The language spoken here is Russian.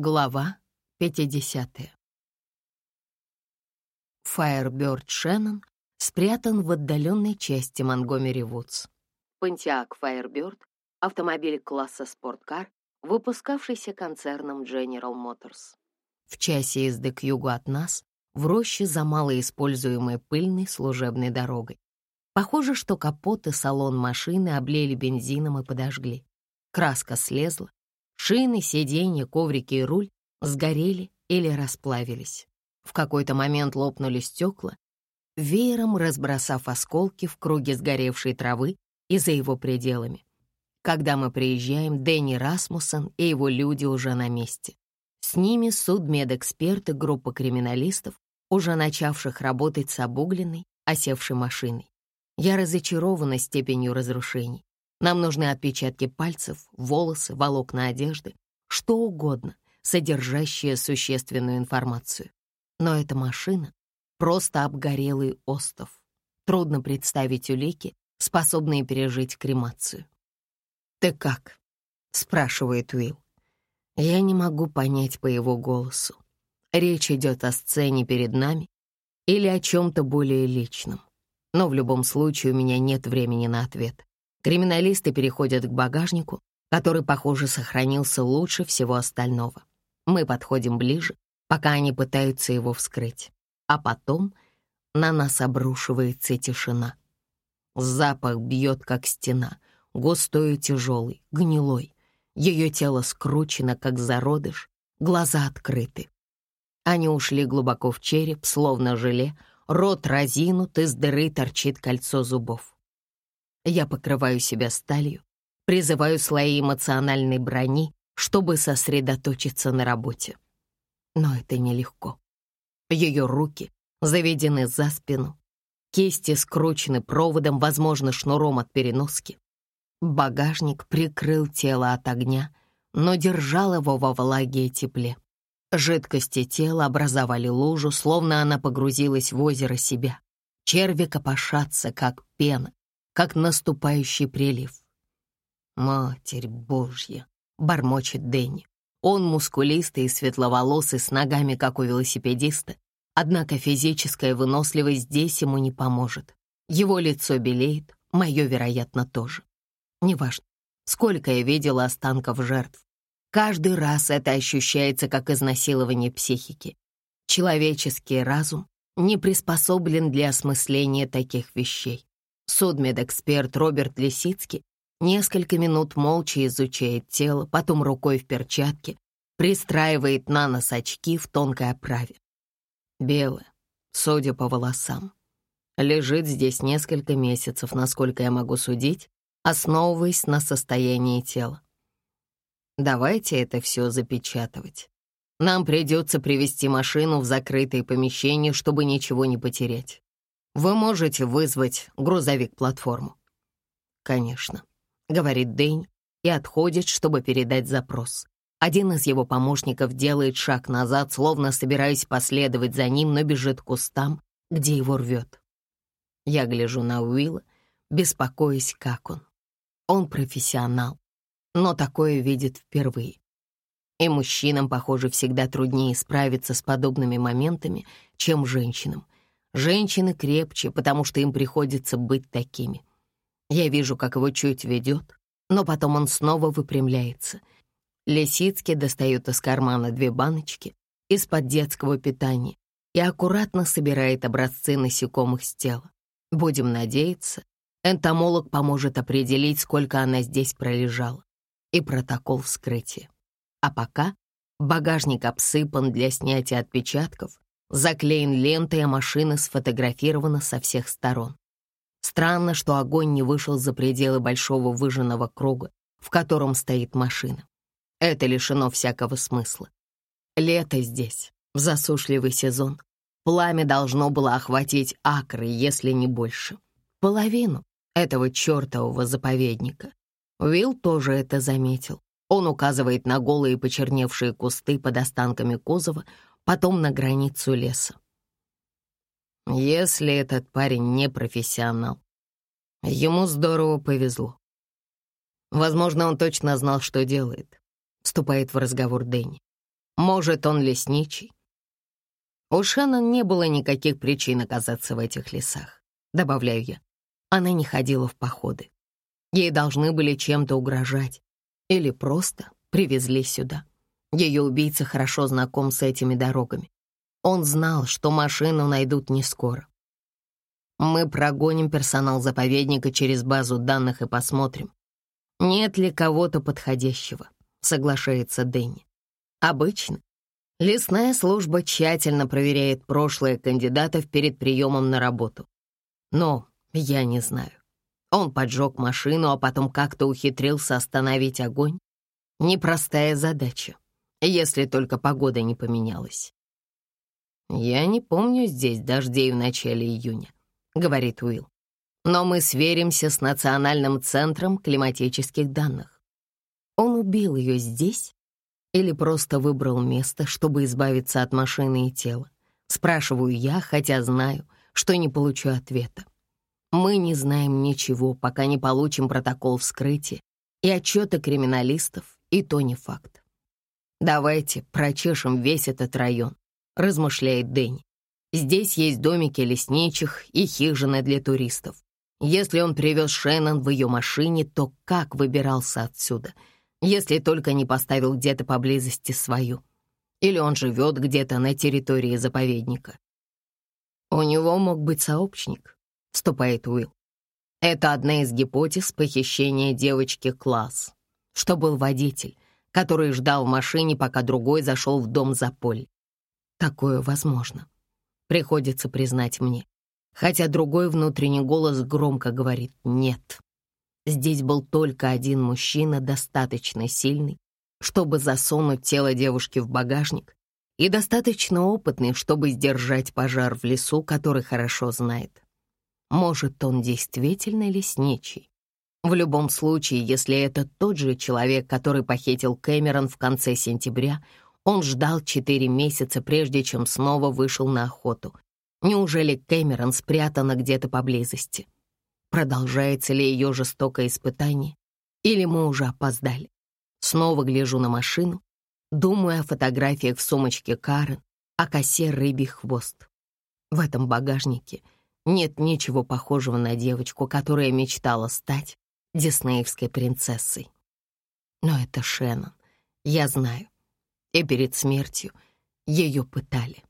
Глава 50. Фаерберд Шеннон спрятан в отдаленной части Монгомери-Вудс. Понтиак Фаерберд — автомобиль класса спорткар, выпускавшийся концерном General Motors. В часе езды к югу от нас, в роще за малоиспользуемой пыльной служебной дорогой. Похоже, что капот и салон машины облили бензином и подожгли. Краска слезла, Шины, сиденья, коврики и руль сгорели или расплавились. В какой-то момент лопнули стекла, веером разбросав осколки в круге сгоревшей травы и за его пределами. Когда мы приезжаем, Дэнни Расмуссен и его люди уже на месте. С ними судмедэксперты, группа криминалистов, уже начавших работать с обугленной, осевшей машиной. Я разочарована степенью разрушений. Нам нужны отпечатки пальцев, волосы, волокна одежды, что угодно, содержащее существенную информацию. Но эта машина — просто обгорелый остов. Трудно представить улики, способные пережить кремацию. «Ты как?» — спрашивает Уилл. Я не могу понять по его голосу. Речь идет о сцене перед нами или о чем-то более личном. Но в любом случае у меня нет времени на ответ. Криминалисты переходят к багажнику, который, похоже, сохранился лучше всего остального. Мы подходим ближе, пока они пытаются его вскрыть. А потом на нас обрушивается тишина. Запах бьет, как стена, густой и тяжелый, гнилой. Ее тело скручено, как зародыш, глаза открыты. Они ушли глубоко в череп, словно желе, рот разинут, из дыры торчит кольцо зубов. Я покрываю себя сталью, призываю слои эмоциональной брони, чтобы сосредоточиться на работе. Но это нелегко. Ее руки заведены за спину, кисти скручены проводом, возможно, шнуром от переноски. Багажник прикрыл тело от огня, но держал его во влаге и тепле. Жидкости тела образовали лужу, словно она погрузилась в озеро себя. Черви копошатся, как пена, как наступающий прилив. «Матерь Божья!» — бормочет Дэнни. Он мускулистый и светловолосый, с ногами, как у велосипедиста, однако физическая выносливость здесь ему не поможет. Его лицо белеет, мое, вероятно, тоже. Неважно, сколько я видела останков жертв. Каждый раз это ощущается как изнасилование психики. Человеческий разум не приспособлен для осмысления таких вещей. Судмедэксперт Роберт Лисицкий несколько минут молча изучает тело, потом рукой в перчатке пристраивает на нос очки в тонкой оправе. Белое, судя по волосам. Лежит здесь несколько месяцев, насколько я могу судить, основываясь на состоянии тела. Давайте это все запечатывать. Нам придется привести машину в закрытое помещение, чтобы ничего не потерять. Вы можете вызвать грузовик-платформу?» «Конечно», — говорит Дэйн и отходит, чтобы передать запрос. Один из его помощников делает шаг назад, словно собираясь последовать за ним, но бежит к кустам, где его рвет. Я гляжу на Уилла, беспокоясь, как он. Он профессионал, но такое видит впервые. И мужчинам, похоже, всегда труднее справиться с подобными моментами, чем женщинам — Женщины крепче, потому что им приходится быть такими. Я вижу, как его чуть ведет, но потом он снова выпрямляется. Лисицкий достает из кармана две баночки из-под детского питания и аккуратно собирает образцы насекомых с тела. Будем надеяться, энтомолог поможет определить, сколько она здесь пролежала, и протокол вскрытия. А пока багажник обсыпан для снятия отпечатков, Заклеен лентой, а машина сфотографирована со всех сторон. Странно, что огонь не вышел за пределы большого выжженного круга, в котором стоит машина. Это лишено всякого смысла. Лето здесь, в засушливый сезон. Пламя должно было охватить акры, если не больше. Половину этого чертового заповедника. Уилл тоже это заметил. Он указывает на голые почерневшие кусты под останками кузова, потом на границу леса. Если этот парень не профессионал, ему здорово повезло. Возможно, он точно знал, что делает, вступает в разговор Дэнни. Может, он лесничий? У Шеннон не было никаких причин оказаться в этих лесах, добавляю я. Она не ходила в походы. Ей должны были чем-то угрожать или просто привезли сюда. Ее убийца хорошо знаком с этими дорогами. Он знал, что машину найдут не скоро. Мы прогоним персонал заповедника через базу данных и посмотрим, нет ли кого-то подходящего, соглашается Дэнни. Обычно лесная служба тщательно проверяет прошлое кандидатов перед приемом на работу. Но я не знаю. Он поджег машину, а потом как-то ухитрился остановить огонь. Непростая задача, если только погода не поменялась. «Я не помню здесь дождей в начале июня», — говорит Уилл. «Но мы сверимся с Национальным центром климатических данных. Он убил ее здесь или просто выбрал место, чтобы избавиться от машины и тела? Спрашиваю я, хотя знаю, что не получу ответа. Мы не знаем ничего, пока не получим протокол вскрытия и отчеты криминалистов, и то не факт. Давайте прочешем весь этот район, размышляет Дэнни. Здесь есть домики лесничих и хижины для туристов. Если он привез Шеннон в ее машине, то как выбирался отсюда, если только не поставил где-то поблизости свою? Или он живет где-то на территории заповедника? У него мог быть сообщник, вступает Уилл. Это одна из гипотез похищения девочки Класс, что был водитель, который ждал в машине, пока другой зашел в дом за поле. Такое возможно. Приходится признать мне. Хотя другой внутренний голос громко говорит «нет». Здесь был только один мужчина, достаточно сильный, чтобы засунуть тело девушки в багажник, и достаточно опытный, чтобы сдержать пожар в лесу, который хорошо знает. Может, он действительно лесничий. В любом случае, если это тот же человек, который похитил Кэмерон в конце сентября, он ждал четыре месяца, прежде чем снова вышел на охоту. Неужели Кэмерон спрятана где-то поблизости? Продолжается ли ее жестокое испытание? Или мы уже опоздали? Снова гляжу на машину, думаю о фотографиях в сумочке Карен, о косе рыбий хвост. В этом багажнике — нет ничего похожего на девочку, которая мечтала стать диснеевской принцессой. Но это Шеннон, я знаю. И перед смертью ее пытали.